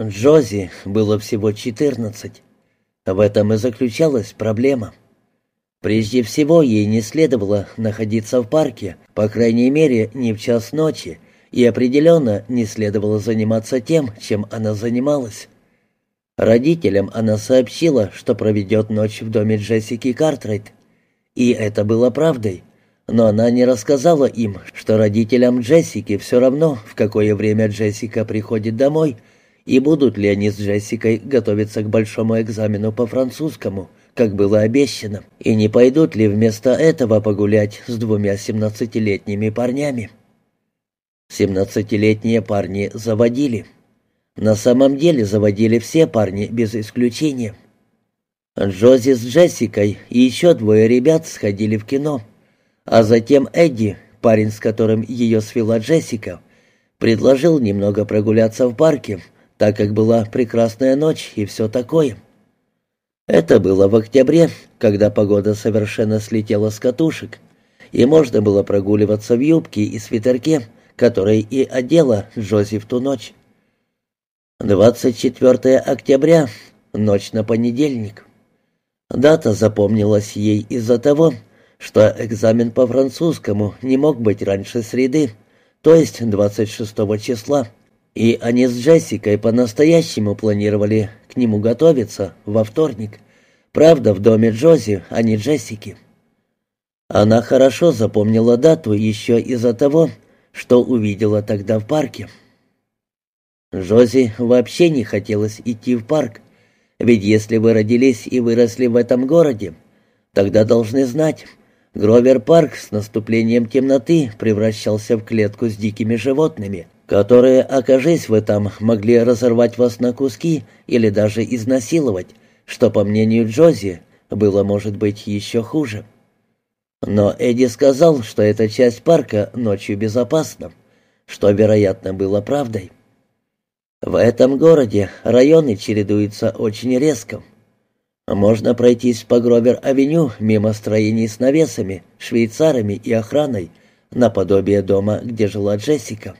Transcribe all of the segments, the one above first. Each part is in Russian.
Джози было всего четырнадцать. В этом и заключалась проблема. Прежде всего, ей не следовало находиться в парке, по крайней мере, не в час ночи, и определенно не следовало заниматься тем, чем она занималась. Родителям она сообщила, что проведет ночь в доме Джессики Картрайт. И это было правдой. Но она не рассказала им, что родителям Джессики все равно, в какое время Джессика приходит домой, и будут ли они с Джессикой готовиться к большому экзамену по французскому, как было обещано, и не пойдут ли вместо этого погулять с двумя семнадцатилетними парнями. Семнадцатилетние парни заводили. На самом деле заводили все парни без исключения. Джози с Джессикой и еще двое ребят сходили в кино. А затем Эдди, парень, с которым ее свела Джессика, предложил немного прогуляться в парке, так как была прекрасная ночь и все такое. Это было в октябре, когда погода совершенно слетела с катушек, и можно было прогуливаться в юбке и свитерке, которой и одела Джози в ту ночь. 24 октября, ночь на понедельник. Дата запомнилась ей из-за того, что экзамен по французскому не мог быть раньше среды, то есть 26 числа, и они с Джессикой по-настоящему планировали к нему готовиться во вторник. Правда, в доме Джози, а не Джессики. Она хорошо запомнила дату еще из-за того, что увидела тогда в парке. Жози вообще не хотелось идти в парк, ведь если вы родились и выросли в этом городе, тогда должны знать, Гровер-парк с наступлением темноты превращался в клетку с дикими животными, которые, окажись вы там, могли разорвать вас на куски или даже изнасиловать, что, по мнению Джози, было, может быть, еще хуже. Но Эдди сказал, что эта часть парка ночью безопасна, что, вероятно, было правдой. В этом городе районы чередуются очень резко. Можно пройтись по Гровер-авеню мимо строений с навесами, швейцарами и охраной, наподобие дома, где жила Джессика.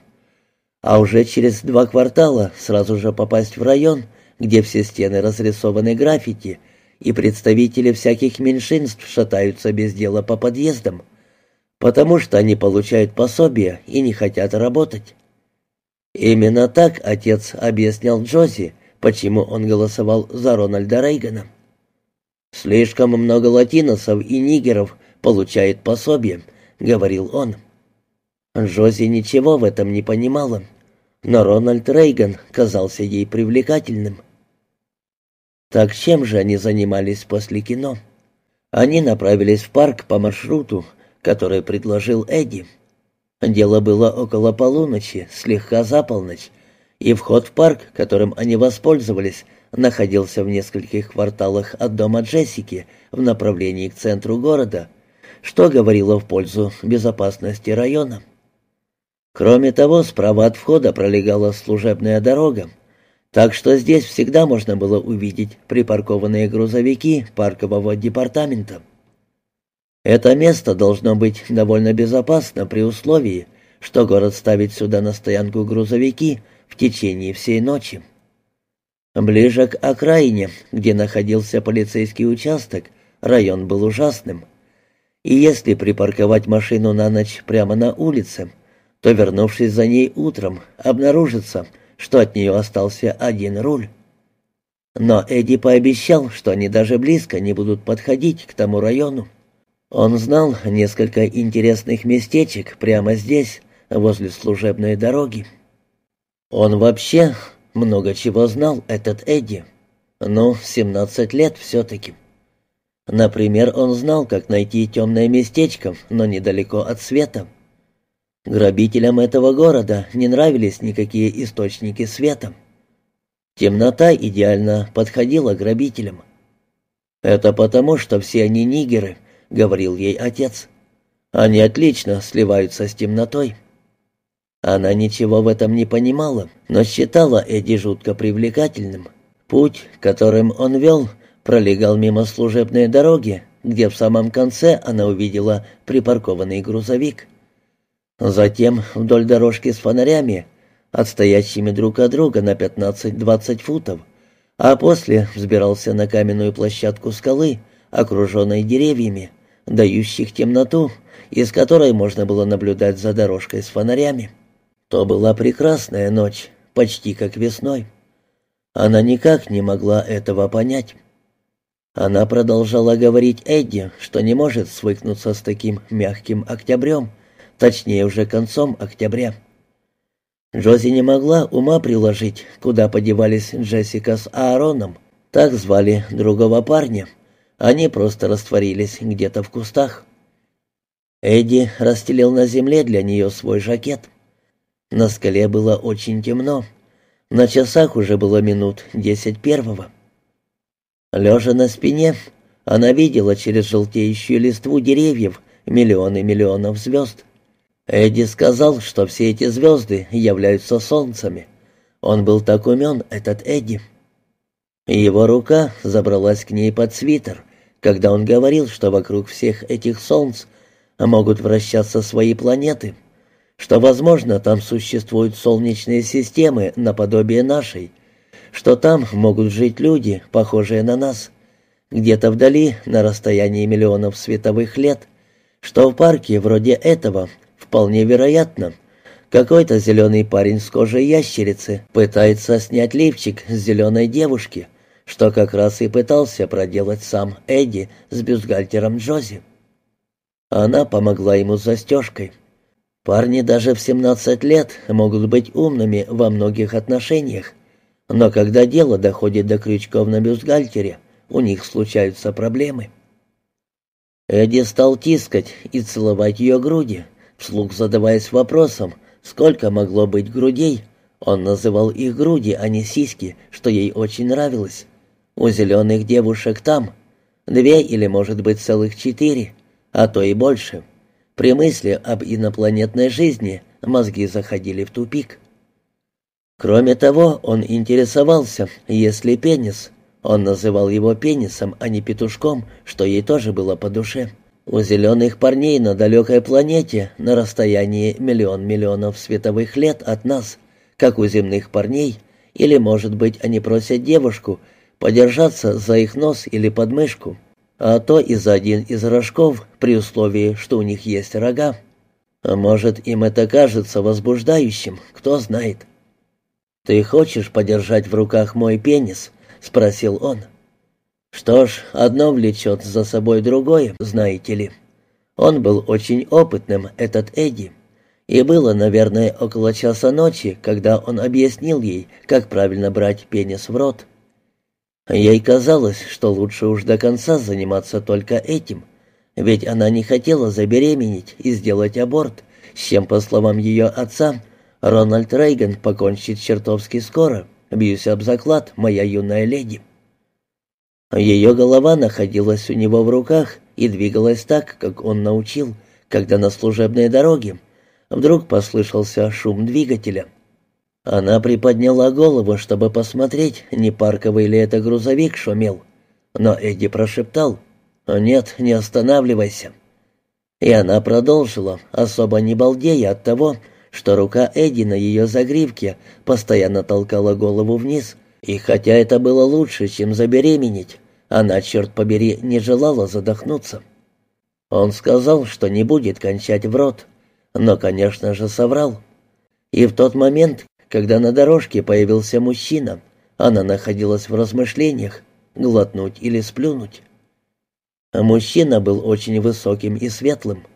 А уже через два квартала сразу же попасть в район, где все стены разрисованы граффити – и представители всяких меньшинств шатаются без дела по подъездам, потому что они получают пособия и не хотят работать. Именно так отец объяснял Джози, почему он голосовал за Рональда Рейгана. «Слишком много латиносов и нигеров получает пособие», — говорил он. Джози ничего в этом не понимала, но Рональд Рейган казался ей привлекательным. Так чем же они занимались после кино? Они направились в парк по маршруту, который предложил Эдди. Дело было около полуночи, слегка за полночь, и вход в парк, которым они воспользовались, находился в нескольких кварталах от дома Джессики в направлении к центру города, что говорило в пользу безопасности района. Кроме того, справа от входа пролегала служебная дорога, так что здесь всегда можно было увидеть припаркованные грузовики паркового департамента. Это место должно быть довольно безопасно при условии, что город ставит сюда на стоянку грузовики в течение всей ночи. Ближе к окраине, где находился полицейский участок, район был ужасным. И если припарковать машину на ночь прямо на улице, то, вернувшись за ней утром, обнаружится, что от нее остался один руль. Но Эдди пообещал, что они даже близко не будут подходить к тому району. Он знал несколько интересных местечек прямо здесь, возле служебной дороги. Он вообще много чего знал, этот Эдди. Ну, 17 лет все-таки. Например, он знал, как найти темное местечко, но недалеко от света. Грабителям этого города не нравились никакие источники света. Темнота идеально подходила грабителям. «Это потому, что все они нигеры», — говорил ей отец. «Они отлично сливаются с темнотой». Она ничего в этом не понимала, но считала Эдди жутко привлекательным. Путь, которым он вел, пролегал мимо служебной дороги, где в самом конце она увидела припаркованный грузовик. Затем вдоль дорожки с фонарями, отстоящими друг от друга на 15-20 футов, а после взбирался на каменную площадку скалы, окруженной деревьями, дающих темноту, из которой можно было наблюдать за дорожкой с фонарями. То была прекрасная ночь, почти как весной. Она никак не могла этого понять. Она продолжала говорить Эдди, что не может свыкнуться с таким мягким октябрем, точнее уже концом октября. Джози не могла ума приложить, куда подевались Джессика с Аароном. Так звали другого парня. Они просто растворились где-то в кустах. Эдди расстелил на земле для нее свой жакет. На скале было очень темно. На часах уже было минут десять первого. Лежа на спине, она видела через желтеющую листву деревьев миллионы миллионов звезд. Эдди сказал, что все эти звезды являются солнцами. Он был так умен, этот Эдди. Его рука забралась к ней под свитер, когда он говорил, что вокруг всех этих солнц могут вращаться свои планеты, что, возможно, там существуют солнечные системы наподобие нашей, что там могут жить люди, похожие на нас, где-то вдали, на расстоянии миллионов световых лет, что в парке вроде этого Вполне вероятно. Какой-то зеленый парень с кожей ящерицы пытается снять лифчик с зеленой девушки, что как раз и пытался проделать сам Эдди с бюстгальтером Джози. Она помогла ему с застежкой. Парни даже в 17 лет могут быть умными во многих отношениях, но когда дело доходит до крючков на бюстгальтере, у них случаются проблемы. Эдди стал тискать и целовать ее груди, Вслух задаваясь вопросом, сколько могло быть грудей, он называл их груди, а не сиськи, что ей очень нравилось. У зеленых девушек там две или, может быть, целых четыре, а то и больше. При мысли об инопланетной жизни мозги заходили в тупик. Кроме того, он интересовался, есть ли пенис. Он называл его пенисом, а не петушком, что ей тоже было по душе. У зеленых парней на далекой планете на расстоянии миллион миллионов световых лет от нас, как у земных парней, или, может быть, они просят девушку подержаться за их нос или подмышку, а то и за один из рожков, при условии, что у них есть рога. А может, им это кажется возбуждающим, кто знает. «Ты хочешь подержать в руках мой пенис?» — спросил он. Что ж, одно влечет за собой другое, знаете ли. Он был очень опытным, этот Эдди. И было, наверное, около часа ночи, когда он объяснил ей, как правильно брать пенис в рот. Ей казалось, что лучше уж до конца заниматься только этим, ведь она не хотела забеременеть и сделать аборт, с чем, по словам ее отца, Рональд Рейган покончит чертовски скоро, бьюсь об заклад, моя юная леди. Ее голова находилась у него в руках и двигалась так, как он научил, когда на служебной дороге вдруг послышался шум двигателя. Она приподняла голову, чтобы посмотреть, не парковый ли это грузовик шумел. Но Эдди прошептал «Нет, не останавливайся». И она продолжила, особо не балдея от того, что рука Эдди на ее загривке постоянно толкала голову вниз, и хотя это было лучше, чем забеременеть, она, черт побери, не желала задохнуться. Он сказал, что не будет кончать в рот, но, конечно же, соврал. И в тот момент, когда на дорожке появился мужчина, она находилась в размышлениях, глотнуть или сплюнуть. Мужчина был очень высоким и светлым.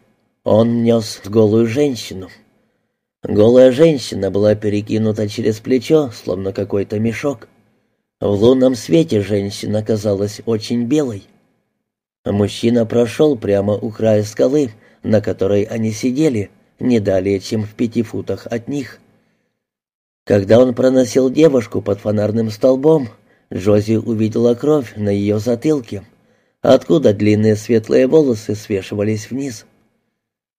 Он нес голую женщину. Голая женщина была перекинута через плечо, словно какой-то мешок. В лунном свете женщина казалась очень белой. Мужчина прошел прямо у края скалы, на которой они сидели, не далее, чем в пяти футах от них. Когда он проносил девушку под фонарным столбом, Джози увидела кровь на ее затылке, откуда длинные светлые волосы свешивались вниз.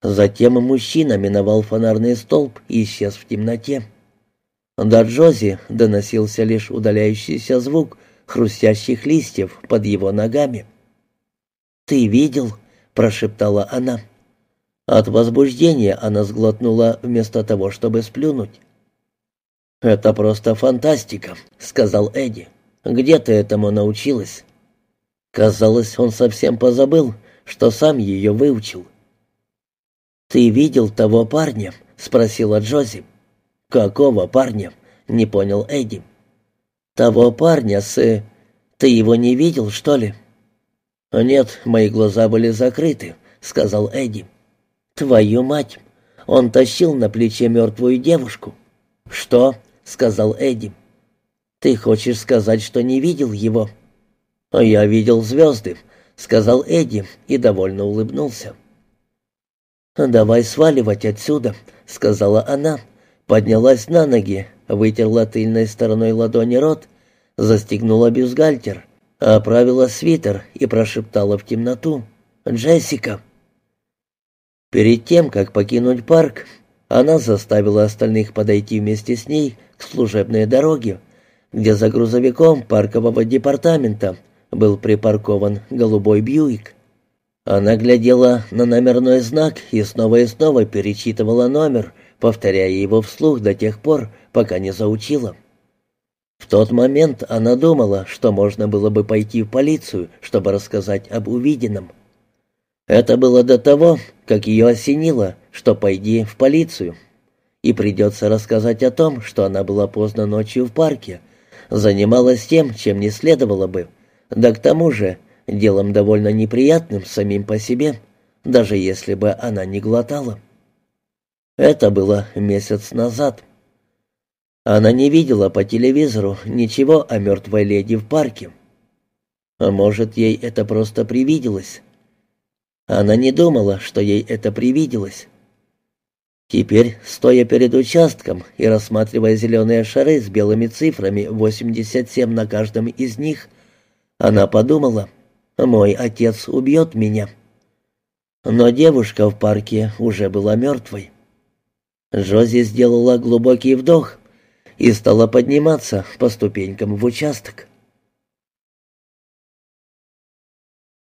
Затем мужчина миновал фонарный столб и исчез в темноте. До Джози доносился лишь удаляющийся звук хрустящих листьев под его ногами. «Ты видел?» — прошептала она. От возбуждения она сглотнула вместо того, чтобы сплюнуть. «Это просто фантастика», — сказал Эдди. «Где ты этому научилась?» Казалось, он совсем позабыл, что сам ее выучил. «Ты видел того парня?» — спросила Джози. «Какого парня?» — не понял Эдди. «Того парня с... Ты его не видел, что ли?» «Нет, мои глаза были закрыты», — сказал Эдди. «Твою мать! Он тащил на плече мертвую девушку». «Что?» — сказал Эдди. «Ты хочешь сказать, что не видел его?» «Я видел звезды», — сказал Эдди и довольно улыбнулся. «Давай сваливать отсюда», — сказала она, поднялась на ноги, вытерла тыльной стороной ладони рот, застегнула бюстгальтер, оправила свитер и прошептала в темноту. «Джессика!» Перед тем, как покинуть парк, она заставила остальных подойти вместе с ней к служебной дороге, где за грузовиком паркового департамента был припаркован голубой Бьюик. Она глядела на номерной знак и снова и снова перечитывала номер, повторяя его вслух до тех пор, пока не заучила. В тот момент она думала, что можно было бы пойти в полицию, чтобы рассказать об увиденном. Это было до того, как ее осенило, что пойди в полицию. И придется рассказать о том, что она была поздно ночью в парке, занималась тем, чем не следовало бы, да к тому же делом довольно неприятным самим по себе, даже если бы она не глотала. Это было месяц назад. Она не видела по телевизору ничего о мертвой леди в парке. А может, ей это просто привиделось. Она не думала, что ей это привиделось. Теперь, стоя перед участком и рассматривая зеленые шары с белыми цифрами 87 на каждом из них, она подумала, «Мой отец убьет меня». Но девушка в парке уже была мертвой. Джози сделала глубокий вдох и стала подниматься по ступенькам в участок.